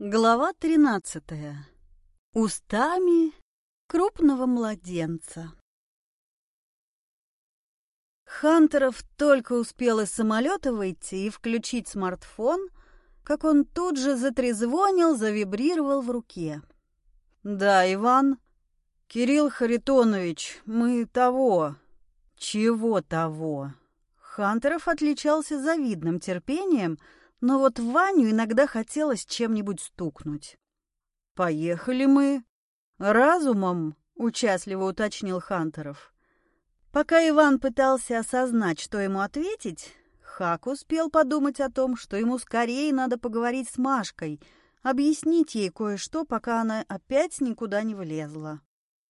Глава тринадцатая. Устами крупного младенца. Хантеров только успел из самолета выйти и включить смартфон, как он тут же затрезвонил, завибрировал в руке. «Да, Иван. Кирилл Харитонович, мы того. Чего того?» Хантеров отличался завидным терпением — но вот Ваню иногда хотелось чем-нибудь стукнуть. «Поехали мы разумом», — участливо уточнил Хантеров. Пока Иван пытался осознать, что ему ответить, Хак успел подумать о том, что ему скорее надо поговорить с Машкой, объяснить ей кое-что, пока она опять никуда не влезла.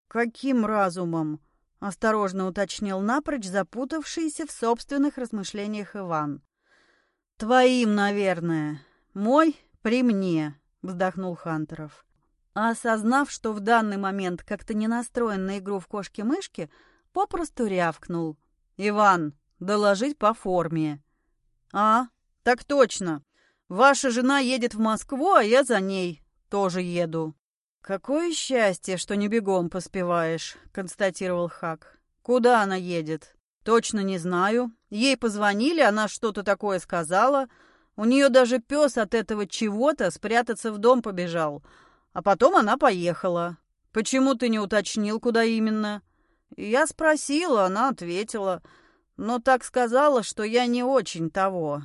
«Каким разумом?» — осторожно уточнил напрочь запутавшийся в собственных размышлениях Иван. «Твоим, наверное. Мой при мне», — вздохнул Хантеров. А осознав, что в данный момент как-то не настроен на игру в кошки-мышки, попросту рявкнул. «Иван, доложить по форме». «А, так точно. Ваша жена едет в Москву, а я за ней. Тоже еду». «Какое счастье, что не бегом поспеваешь», — констатировал Хак. «Куда она едет?» «Точно не знаю. Ей позвонили, она что-то такое сказала. У нее даже пес от этого чего-то спрятаться в дом побежал. А потом она поехала. Почему ты не уточнил, куда именно?» Я спросила, она ответила. Но так сказала, что я не очень того.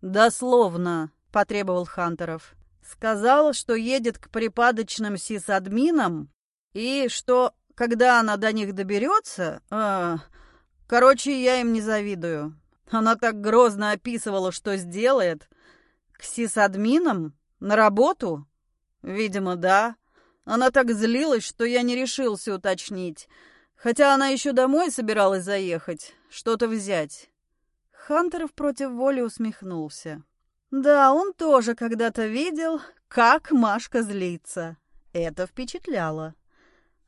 «Дословно», — потребовал Хантеров. Сказала, что едет к припадочным сисадминам и что, когда она до них доберется... Э, Короче, я им не завидую. Она так грозно описывала, что сделает. К сисадминам? На работу? Видимо, да. Она так злилась, что я не решился уточнить. Хотя она еще домой собиралась заехать, что-то взять. Хантеров против воли усмехнулся. Да, он тоже когда-то видел, как Машка злится. Это впечатляло.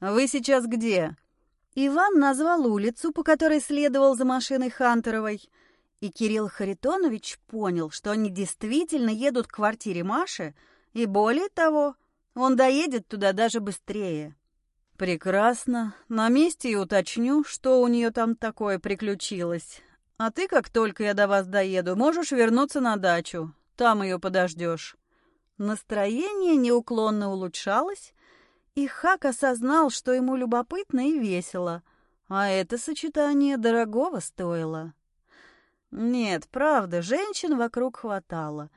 «Вы сейчас где?» Иван назвал улицу, по которой следовал за машиной Хантеровой, и Кирилл Харитонович понял, что они действительно едут к квартире Маши, и более того, он доедет туда даже быстрее. «Прекрасно. На месте и уточню, что у нее там такое приключилось. А ты, как только я до вас доеду, можешь вернуться на дачу. Там ее подождешь». Настроение неуклонно улучшалось, и Хак осознал, что ему любопытно и весело, а это сочетание дорогого стоило. Нет, правда, женщин вокруг хватало.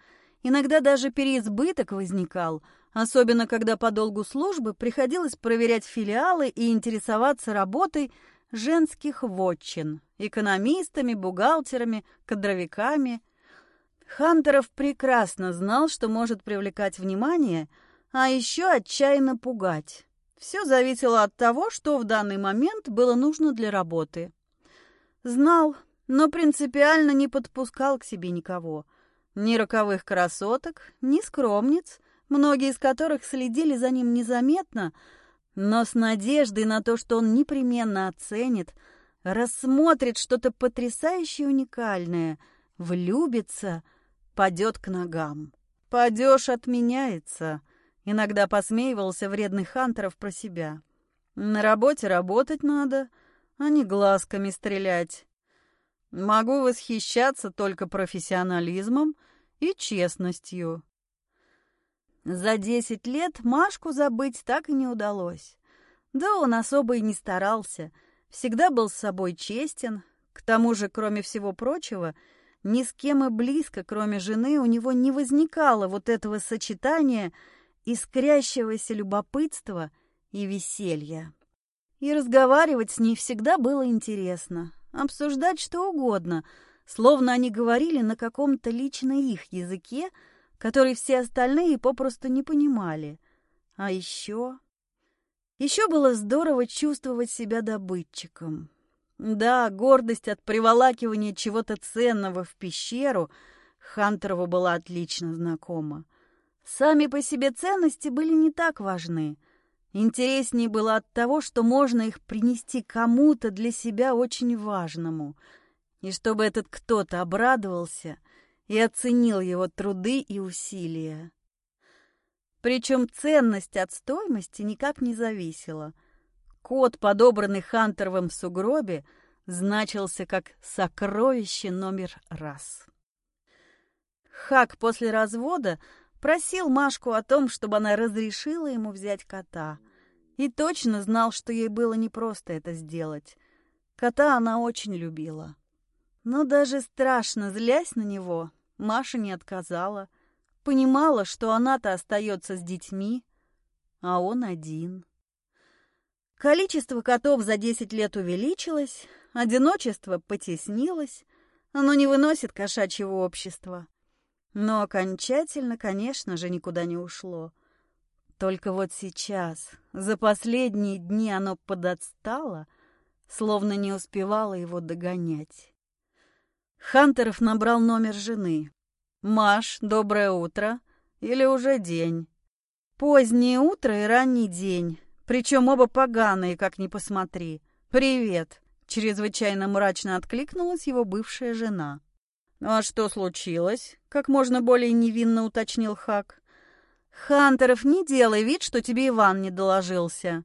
Иногда даже переизбыток возникал, особенно когда по долгу службы приходилось проверять филиалы и интересоваться работой женских вотчин, экономистами, бухгалтерами, кадровиками. Хантеров прекрасно знал, что может привлекать внимание – а еще отчаянно пугать. Все зависело от того, что в данный момент было нужно для работы. Знал, но принципиально не подпускал к себе никого. Ни роковых красоток, ни скромниц, многие из которых следили за ним незаметно, но с надеждой на то, что он непременно оценит, рассмотрит что-то потрясающе уникальное, влюбится, падет к ногам. Падеж отменяется — Иногда посмеивался вредный Хантеров про себя. На работе работать надо, а не глазками стрелять. Могу восхищаться только профессионализмом и честностью. За десять лет Машку забыть так и не удалось. Да он особо и не старался, всегда был с собой честен. К тому же, кроме всего прочего, ни с кем и близко, кроме жены, у него не возникало вот этого сочетания – искрящегося любопытства и веселья. И разговаривать с ней всегда было интересно, обсуждать что угодно, словно они говорили на каком-то лично их языке, который все остальные попросту не понимали. А еще... Еще было здорово чувствовать себя добытчиком. Да, гордость от приволакивания чего-то ценного в пещеру Хантерову была отлично знакома. Сами по себе ценности были не так важны. Интереснее было от того, что можно их принести кому-то для себя очень важному, и чтобы этот кто-то обрадовался и оценил его труды и усилия. Причем ценность от стоимости никак не зависела. Код, подобранный Хантеровым в сугробе, значился как «сокровище номер раз». Хак после развода просил Машку о том, чтобы она разрешила ему взять кота. И точно знал, что ей было непросто это сделать. Кота она очень любила. Но даже страшно злясь на него, Маша не отказала. Понимала, что она-то остается с детьми, а он один. Количество котов за десять лет увеличилось, одиночество потеснилось, оно не выносит кошачьего общества. Но окончательно, конечно же, никуда не ушло. Только вот сейчас, за последние дни оно подотстало, словно не успевало его догонять. Хантеров набрал номер жены. «Маш, доброе утро. Или уже день?» «Позднее утро и ранний день. Причем оба поганые, как ни посмотри. Привет!» Чрезвычайно мрачно откликнулась его бывшая жена. «Ну а что случилось?» — как можно более невинно уточнил Хак. «Хантеров, не делай вид, что тебе Иван не доложился».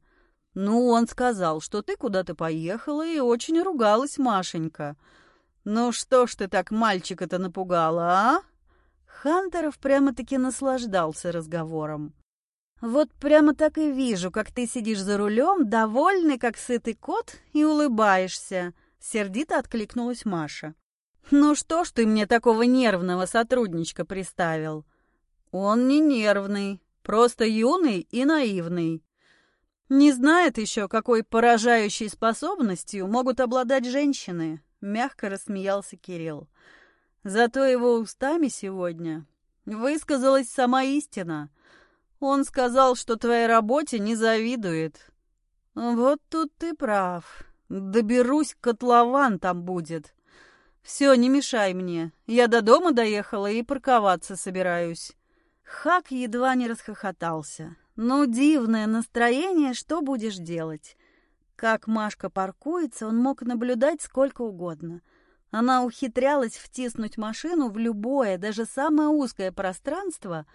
«Ну, он сказал, что ты куда-то поехала и очень ругалась Машенька. Ну что ж ты так мальчика-то напугала, а?» Хантеров прямо-таки наслаждался разговором. «Вот прямо так и вижу, как ты сидишь за рулем, довольный, как сытый кот, и улыбаешься», — сердито откликнулась Маша. «Ну что ж ты мне такого нервного сотрудничка приставил?» «Он не нервный, просто юный и наивный. Не знает еще, какой поражающей способностью могут обладать женщины», — мягко рассмеялся Кирилл. Зато его устами сегодня высказалась сама истина. Он сказал, что твоей работе не завидует. Вот тут ты прав. Доберусь, котлован там будет. Все, не мешай мне. Я до дома доехала и парковаться собираюсь. Хак едва не расхохотался. Ну, дивное настроение, что будешь делать? Как Машка паркуется, он мог наблюдать сколько угодно — она ухитрялась втиснуть машину в любое, даже самое узкое пространство.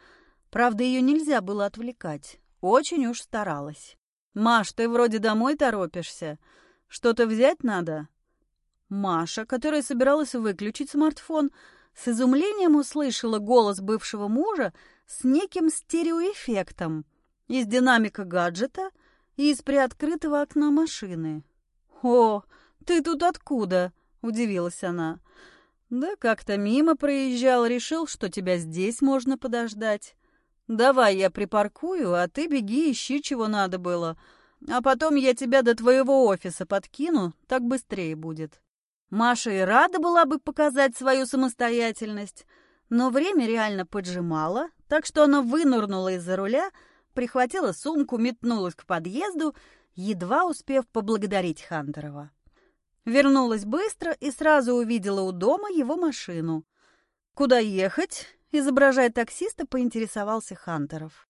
Правда, ее нельзя было отвлекать. Очень уж старалась. «Маш, ты вроде домой торопишься. Что-то взять надо?» Маша, которая собиралась выключить смартфон, с изумлением услышала голос бывшего мужа с неким стереоэффектом из динамика гаджета и из приоткрытого окна машины. «О, ты тут откуда?» — удивилась она. «Да как-то мимо проезжал, решил, что тебя здесь можно подождать. Давай я припаркую, а ты беги, ищи, чего надо было. А потом я тебя до твоего офиса подкину, так быстрее будет». Маша и рада была бы показать свою самостоятельность, но время реально поджимало, так что она вынырнула из-за руля, прихватила сумку, метнулась к подъезду, едва успев поблагодарить Хантерова. Вернулась быстро и сразу увидела у дома его машину. «Куда ехать?» — изображая таксиста, поинтересовался Хантеров.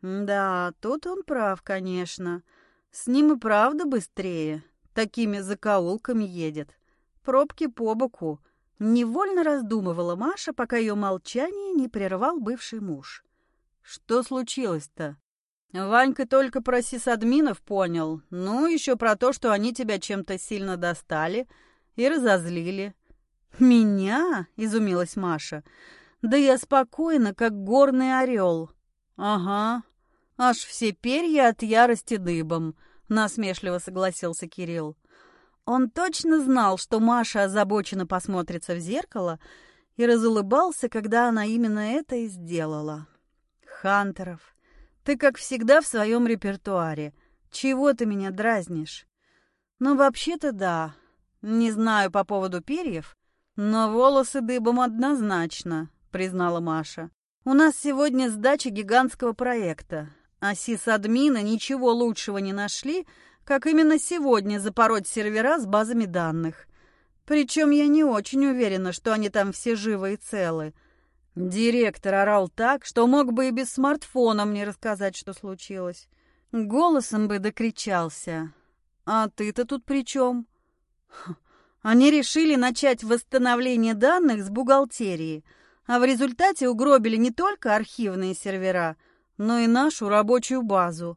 «Да, тут он прав, конечно. С ним и правда быстрее. Такими закоулками едет. Пробки по боку». Невольно раздумывала Маша, пока ее молчание не прервал бывший муж. «Что случилось-то?» Ванька только про сисадминов понял, ну, еще про то, что они тебя чем-то сильно достали и разозлили. «Меня?» — изумилась Маша. «Да я спокойно, как горный орел». «Ага, аж все перья от ярости дыбом», — насмешливо согласился Кирилл. Он точно знал, что Маша озабоченно посмотрится в зеркало, и разулыбался, когда она именно это и сделала. Хантеров, ты, как всегда, в своем репертуаре. Чего ты меня дразнишь? Ну, вообще-то да. Не знаю по поводу перьев, но волосы дыбом однозначно, признала Маша. У нас сегодня сдача гигантского проекта, а сисадмины ничего лучшего не нашли, как именно сегодня запороть сервера с базами данных. Причем я не очень уверена, что они там все живы и целы. Директор орал так, что мог бы и без смартфона мне рассказать, что случилось. Голосом бы докричался. «А ты-то тут при чем?» Они решили начать восстановление данных с бухгалтерии, а в результате угробили не только архивные сервера, но и нашу рабочую базу.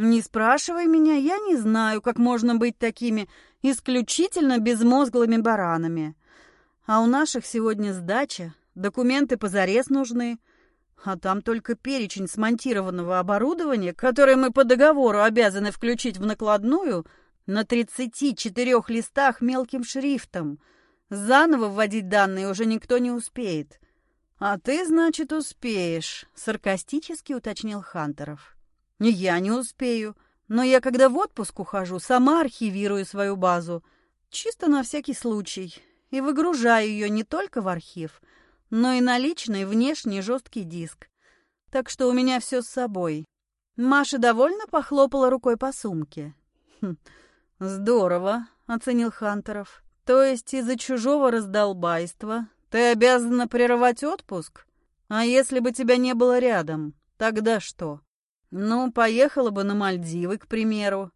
Не спрашивай меня, я не знаю, как можно быть такими исключительно безмозглыми баранами. А у наших сегодня сдача, документы позарез нужны, а там только перечень смонтированного оборудования, которое мы по договору обязаны включить в накладную, на 34 листах мелким шрифтом. Заново вводить данные уже никто не успеет. «А ты, значит, успеешь», — саркастически уточнил Хантеров. «Я не успею, но я, когда в отпуск ухожу, сама архивирую свою базу, чисто на всякий случай, и выгружаю ее не только в архив, но и на личный внешний жесткий диск. Так что у меня все с собой». Маша довольно похлопала рукой по сумке. «Хм, «Здорово», — оценил Хантеров. «То есть из-за чужого раздолбайства ты обязана прерывать отпуск? А если бы тебя не было рядом, тогда что? Ну, поехала бы на Мальдивы, к примеру.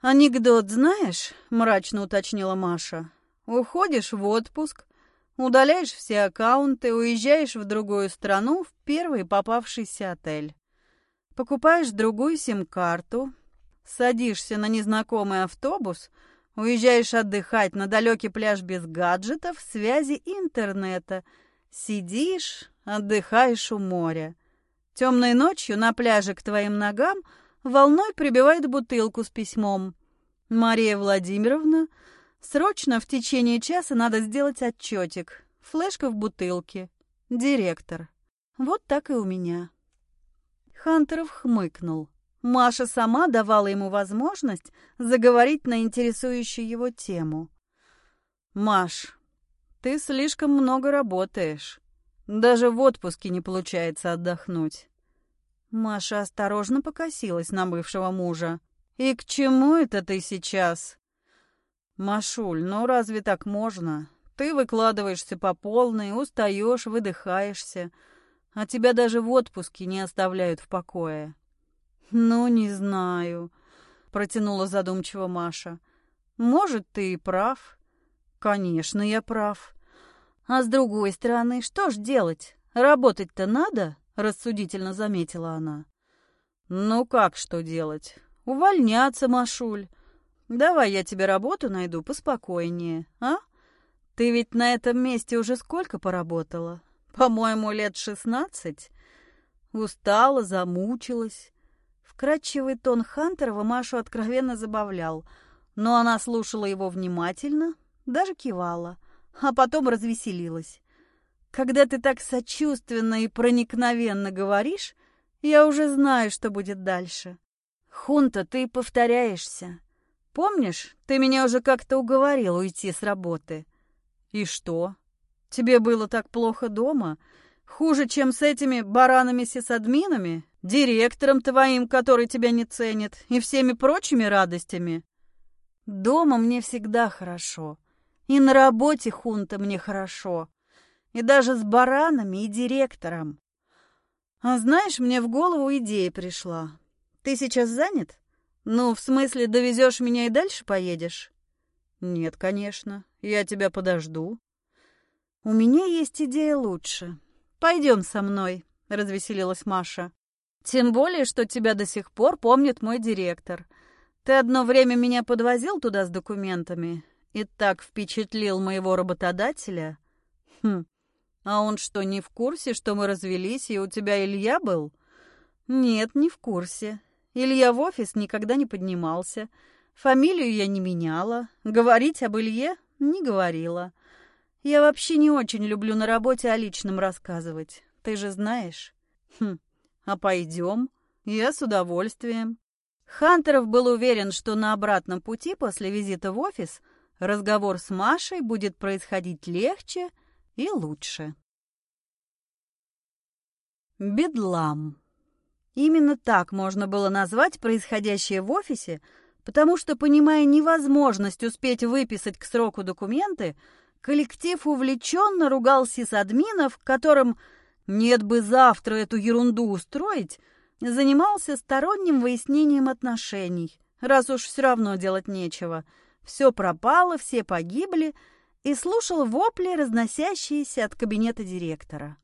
Анекдот знаешь? Мрачно уточнила Маша. Уходишь в отпуск, удаляешь все аккаунты, уезжаешь в другую страну в первый попавшийся отель. Покупаешь другую сим-карту, садишься на незнакомый автобус — Уезжаешь отдыхать на далекий пляж без гаджетов, связи интернета. Сидишь, отдыхаешь у моря. Темной ночью на пляже к твоим ногам волной прибивает бутылку с письмом. «Мария Владимировна, срочно в течение часа надо сделать отчетик. Флешка в бутылке. Директор». Вот так и у меня. Хантеров хмыкнул. Маша сама давала ему возможность заговорить на интересующую его тему. «Маш, ты слишком много работаешь. Даже в отпуске не получается отдохнуть». Маша осторожно покосилась на бывшего мужа. «И к чему это ты сейчас?» «Машуль, ну разве так можно? Ты выкладываешься по полной, устаешь, выдыхаешься, а тебя даже в отпуске не оставляют в покое. «Ну, не знаю», — протянула задумчиво Маша. «Может, ты и прав». «Конечно, я прав». «А с другой стороны, что ж делать? Работать-то надо?» — рассудительно заметила она. «Ну как что делать? Увольняться, Машуль. Давай я тебе работу найду поспокойнее, а? Ты ведь на этом месте уже сколько поработала? По-моему, лет шестнадцать. Устала, замучилась. Вкрадчивый тон Хантерова Машу откровенно забавлял, но она слушала его внимательно, даже кивала, а потом развеселилась. «Когда ты так сочувственно и проникновенно говоришь, я уже знаю, что будет дальше. Хунта, ты повторяешься. Помнишь, ты меня уже как-то уговорил уйти с работы? И что? Тебе было так плохо дома? Хуже, чем с этими баранами-сисадминами? директором твоим, который тебя не ценит, и всеми прочими радостями. Дома мне всегда хорошо, и на работе хунта мне хорошо, и даже с баранами и директором. А знаешь, мне в голову идея пришла. Ты сейчас занят? Ну, в смысле, довезешь меня и дальше поедешь? Нет, конечно, я тебя подожду. У меня есть идея лучше. Пойдем со мной, развеселилась Маша. Тем более, что тебя до сих пор помнит мой директор. Ты одно время меня подвозил туда с документами и так впечатлил моего работодателя. Хм, а он что, не в курсе, что мы развелись, и у тебя Илья был? Нет, не в курсе. Илья в офис никогда не поднимался. Фамилию я не меняла. Говорить об Илье не говорила. Я вообще не очень люблю на работе о личном рассказывать. Ты же знаешь. Хм, а пойдем? Я с удовольствием. Хантеров был уверен, что на обратном пути после визита в офис разговор с Машей будет происходить легче и лучше. Бедлам. Именно так можно было назвать происходящее в офисе, потому что, понимая невозможность успеть выписать к сроку документы, коллектив увлеченно ругал сисадминов, которым нет бы завтра эту ерунду устроить, занимался сторонним выяснением отношений, раз уж все равно делать нечего. Все пропало, все погибли, и слушал вопли, разносящиеся от кабинета директора.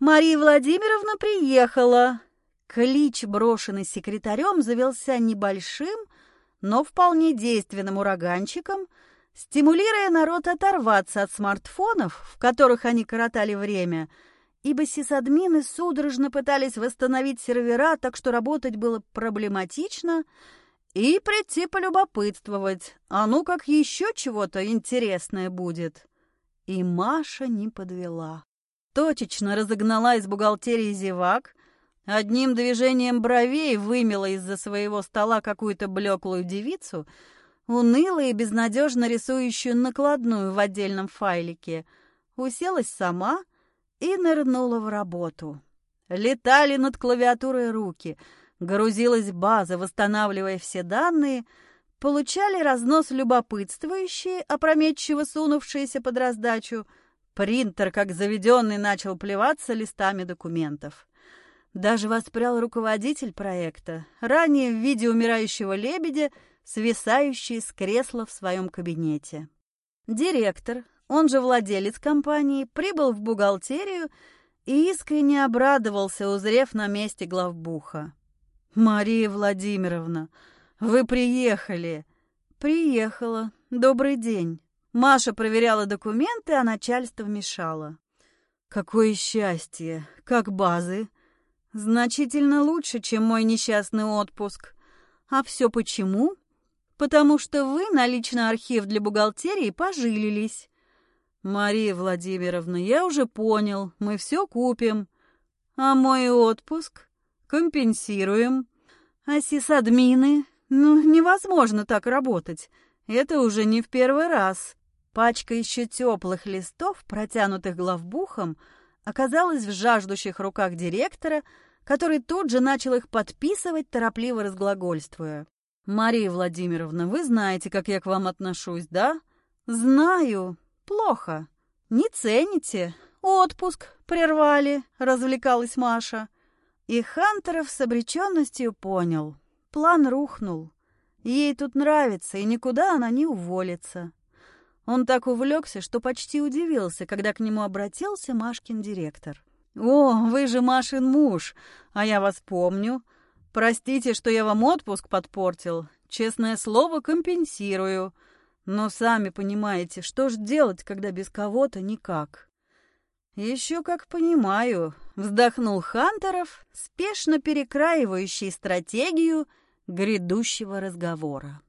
«Мария Владимировна приехала!» Клич, брошенный секретарем, завелся небольшим, но вполне действенным ураганчиком, стимулируя народ оторваться от смартфонов, в которых они коротали время, ибо сисадмины судорожно пытались восстановить сервера, так что работать было проблематично, и прийти полюбопытствовать, а ну как еще чего-то интересное будет. И Маша не подвела. Точечно разогнала из бухгалтерии зевак, Одним движением бровей вымела из-за своего стола какую-то блеклую девицу, уныло и безнадежно рисующую накладную в отдельном файлике, уселась сама и нырнула в работу. Летали над клавиатурой руки, грузилась база, восстанавливая все данные, получали разнос любопытствующие, опрометчиво сунувшиеся под раздачу, принтер, как заведенный, начал плеваться листами документов. Даже воспрял руководитель проекта, ранее в виде умирающего лебедя, свисающий с кресла в своем кабинете. Директор, он же владелец компании, прибыл в бухгалтерию и искренне обрадовался, узрев на месте главбуха. «Мария Владимировна, вы приехали!» «Приехала. Добрый день». Маша проверяла документы, а начальство мешало. «Какое счастье! Как базы!» Значительно лучше, чем мой несчастный отпуск. А все почему? Потому что вы на личный архив для бухгалтерии пожилились. Мария Владимировна, я уже понял, мы все купим. А мой отпуск? Компенсируем. А сисадмины? Ну, невозможно так работать. Это уже не в первый раз. Пачка еще теплых листов, протянутых главбухом, оказалась в жаждущих руках директора, который тут же начал их подписывать, торопливо разглагольствуя. «Мария Владимировна, вы знаете, как я к вам отношусь, да?» «Знаю. Плохо. Не цените. Отпуск прервали», — развлекалась Маша. И Хантеров с обреченностью понял. План рухнул. Ей тут нравится, и никуда она не уволится. Он так увлекся, что почти удивился, когда к нему обратился Машкин директор. «О, вы же Машин муж, а я вас помню. Простите, что я вам отпуск подпортил. Честное слово, компенсирую. Но сами понимаете, что ж делать, когда без кого-то никак?» «Еще как понимаю», — вздохнул Хантеров, спешно перекраивающий стратегию грядущего разговора.